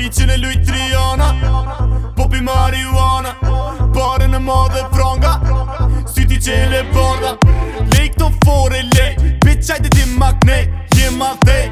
bicin e luj triana Popi marihuana Pare në madhe franga Si ti qele borda Lej këto fore lej Bitch ajde ti maknej Jema dhej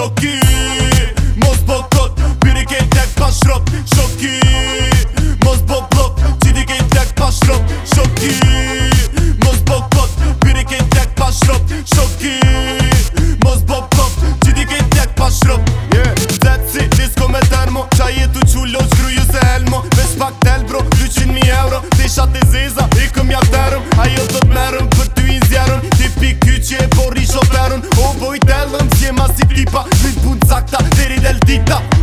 Shoki Mos bo kot Biri kejt tek Mos bo blok Qidi kejt tek pa shrop Shoki Mos bo kot Biri kejt tek Mos bo blok Qidi kejt yeah. Zetsi disko me dermo Qaj e tu qullo Shkryju se helmo Vesh pak bro 200.000 euro Ti shat e ziza I këm jak derëm Ajo të të merëm Për ty i nzjerëm Ti pi kyqje Por i shoperën O boj telëm Sjema si tipa up.